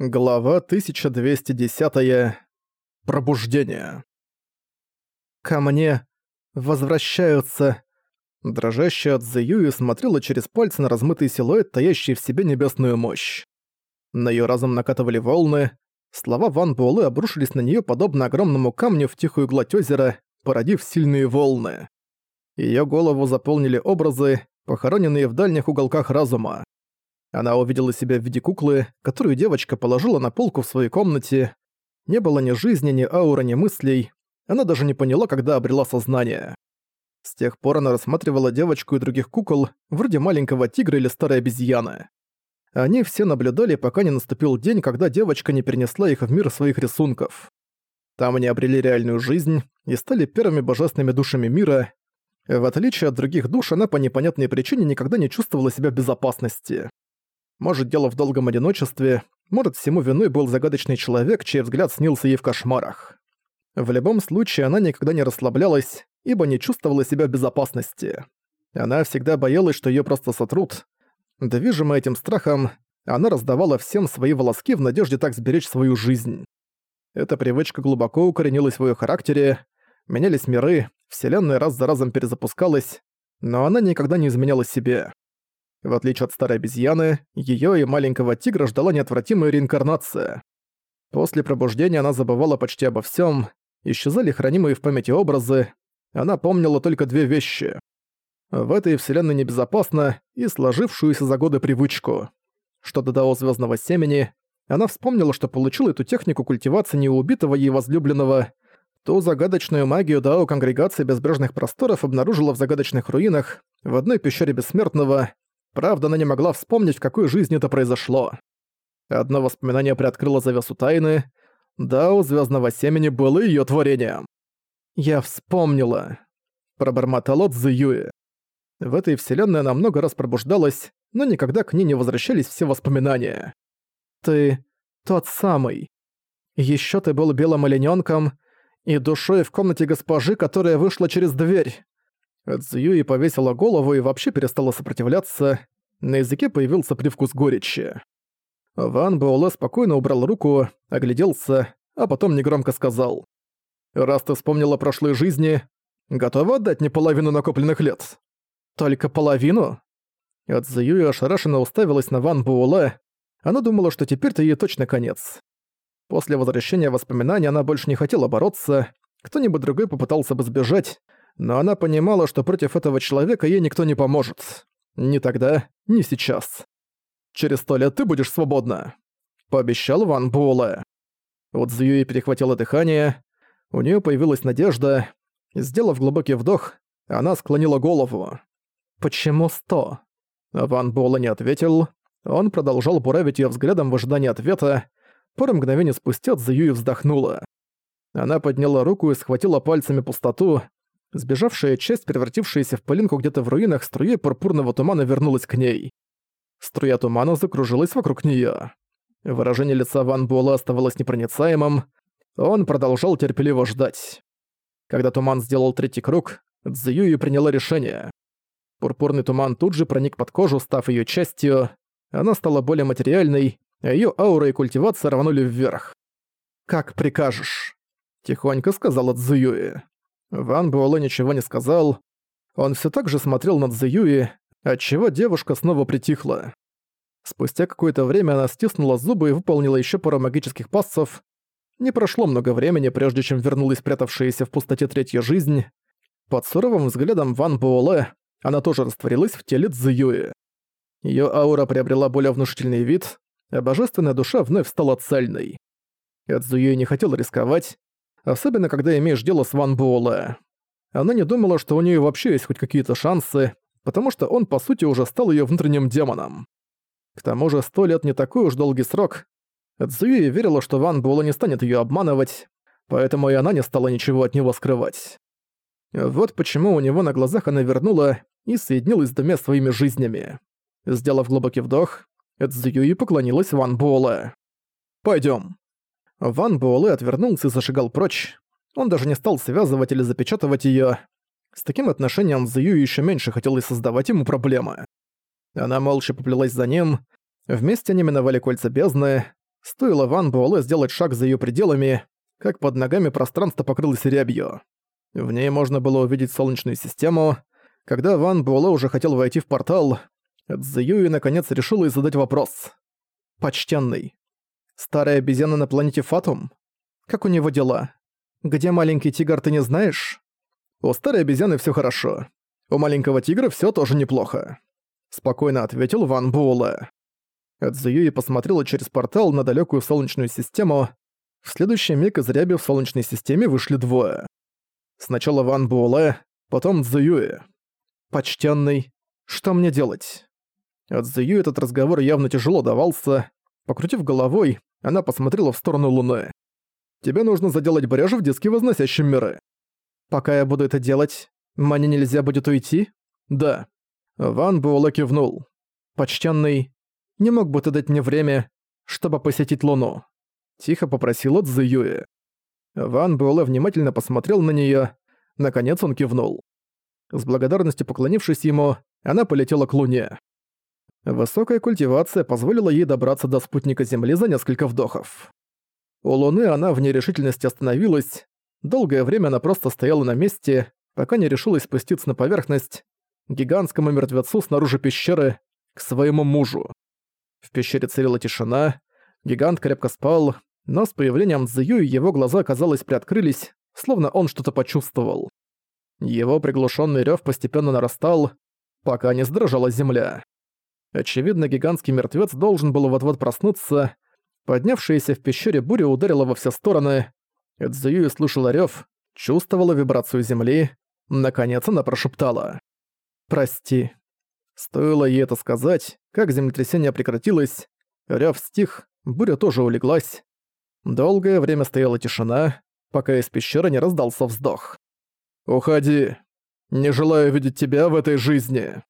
Глава 1210. Пробуждение. «Ко мне возвращаются...» Дрожащая от Заюи смотрела через пальцы на размытый силуэт, таящий в себе небесную мощь. На её разум накатывали волны, слова Ван Буэлэ обрушились на неё подобно огромному камню в тихую гладь озера, породив сильные волны. Её голову заполнили образы, похороненные в дальних уголках разума. Она увидела себя в виде куклы, которую девочка положила на полку в своей комнате. Не было ни жизни, ни ауры, ни мыслей. Она даже не поняла, когда обрела сознание. С тех пор она рассматривала девочку и других кукол, вроде маленького тигра или старой обезьяны. Они все наблюдали, пока не наступил день, когда девочка не перенесла их в мир своих рисунков. Там они обрели реальную жизнь и стали первыми божественными душами мира. В отличие от других душ, она по непонятной причине никогда не чувствовала себя в безопасности. Может, дело в долгом одиночестве, может, всему виной был загадочный человек, чей взгляд снился ей в кошмарах. В любом случае, она никогда не расслаблялась, ибо не чувствовала себя в безопасности. Она всегда боялась, что её просто сотрут. Движимая этим страхом, она раздавала всем свои волоски в надежде так сберечь свою жизнь. Эта привычка глубоко укоренилась в её характере, менялись миры, вселенная раз за разом перезапускалась, но она никогда не изменяла себе. В отличие от старой обезьяны, её и маленького тигра ждала неотвратимая реинкарнация. После пробуждения она забывала почти обо всём, исчезали хранимые в памяти образы, она помнила только две вещи. В этой вселенной небезопасно и сложившуюся за годы привычку. Что до Дао Звездного Семени, она вспомнила, что получила эту технику культивации не убитого ей возлюбленного, ту загадочную магию Дао Конгрегации Безбрежных Просторов обнаружила в загадочных руинах, в одной пещере Бессмертного, Правда, она не могла вспомнить, в какой жизни это произошло. Одно воспоминание приоткрыло завесу тайны. Да, у звездного семени было ее творением. «Я вспомнила», — пробормотала Цзюи. В этой вселенной она много раз пробуждалась, но никогда к ней не возвращались все воспоминания. «Ты тот самый. Еще ты был белым олененком и душой в комнате госпожи, которая вышла через дверь. Цзюи повесила голову и вообще перестала сопротивляться. На языке появился привкус горечи. Ван Буэлэ спокойно убрал руку, огляделся, а потом негромко сказал. «Раз ты вспомнила прошлые жизни, готова отдать мне половину накопленных лет?» «Только половину?» Цзюи ошарашенно уставилась на Ван Буэлэ. Она думала, что теперь-то ей точно конец. После возвращения воспоминаний она больше не хотела бороться, кто-нибудь другой попытался бы сбежать, но она понимала, что против этого человека ей никто не поможет. Ни тогда, ни сейчас. «Через сто лет ты будешь свободна», — пообещал Ван Буэлэ. Вот Зьюи перехватила дыхание, у нее появилась надежда. Сделав глубокий вдох, она склонила голову. «Почему сто?» Ван Буэлэ не ответил. Он продолжал буравить ее взглядом в ожидании ответа. Пару мгновений спустя Цзюи вздохнула. Она подняла руку и схватила пальцами пустоту, Сбежавшая часть, превратившаяся в пылинку где-то в руинах, струей пурпурного тумана вернулась к ней. Струя тумана закружилась вокруг неё. Выражение лица Ван Буэлла оставалось непроницаемым, он продолжал терпеливо ждать. Когда туман сделал третий круг, Цзюи приняла решение. Пурпурный туман тут же проник под кожу, став её частью. Она стала более материальной, а её аура и культивация рванули вверх. «Как прикажешь», — тихонько сказала Цзюи. Ван Буэлэ ничего не сказал. Он все так же смотрел на Цзэюи, отчего девушка снова притихла. Спустя какое-то время она стиснула зубы и выполнила еще пару магических пассов. Не прошло много времени, прежде чем вернулась прятавшаяся в пустоте третья жизнь. Под суровым взглядом Ван Буэлэ она тоже растворилась в теле Цзюи. Её аура приобрела более внушительный вид, а божественная душа вновь стала цельной. Цзюи не хотел рисковать, особенно когда имеешь дело с Ван Буэлэ. Она не думала, что у нее вообще есть хоть какие-то шансы, потому что он, по сути, уже стал ее внутренним демоном. К тому же сто лет не такой уж долгий срок. Цзуи верила, что Ван Буэлэ не станет ее обманывать, поэтому и она не стала ничего от него скрывать. Вот почему у него на глазах она вернула и соединилась с двумя своими жизнями. Сделав глубокий вдох, Цзюи поклонилась Ван Буэлэ. «Пойдём». Ван Буэлэ отвернулся и зашагал прочь. Он даже не стал связывать или запечатывать её. С таким отношением Зию ещё меньше хотелось создавать ему проблемы. Она молча поплелась за ним. Вместе они миновали кольца бездны. Стоило Ван Буэлэ сделать шаг за ее пределами, как под ногами пространство покрылось рябью. В ней можно было увидеть Солнечную систему. Когда Ван Буэлэ уже хотел войти в портал, Цзэюи наконец решила задать вопрос. «Почтенный, старая обезьяна на планете Фатум? Как у него дела? Где маленький тигр, ты не знаешь?» «У старой обезьяны все хорошо. У маленького тигра все тоже неплохо», — спокойно ответил Ван Буэлэ. Цзюи посмотрела через портал на далекую Солнечную систему. В следующий миг из ряби в Солнечной системе вышли двое. Сначала Ван Буэлэ, потом Цзюи. «Почтенный, что мне делать?» Зию этот разговор явно тяжело давался. Покрутив головой, она посмотрела в сторону Луны. «Тебе нужно заделать брешь в диске, возносящем миры». «Пока я буду это делать, мне нельзя будет уйти?» «Да». Ван Буэлэ кивнул. «Почтенный, не мог бы ты дать мне время, чтобы посетить Луну?» Тихо попросила Цзюэ. Ван Буэлэ внимательно посмотрел на неё. Наконец он кивнул. С благодарностью поклонившись ему, она полетела к Луне. Высокая культивация позволила ей добраться до спутника Земли за несколько вдохов. У Луны она в нерешительности остановилась. Долгое время она просто стояла на месте, пока не решилась спуститься на поверхность, гигантскому мертвецу снаружи пещеры, к своему мужу. В пещере царила тишина, гигант крепко спал, но с появлением Цзюи его глаза, казалось, приоткрылись, словно он что-то почувствовал. Его приглушенный рев постепенно нарастал, пока не сдрожала земля. Очевидно, гигантский мертвец должен был вот-вот проснуться. Поднявшаяся в пещере буря ударила во все стороны. Эдзуюи слышала рёв, чувствовала вибрацию земли. Наконец она прошептала. «Прости». Стоило ей это сказать, как землетрясение прекратилось, рёв стих, буря тоже улеглась. Долгое время стояла тишина, пока из пещеры не раздался вздох. «Уходи. Не желаю видеть тебя в этой жизни».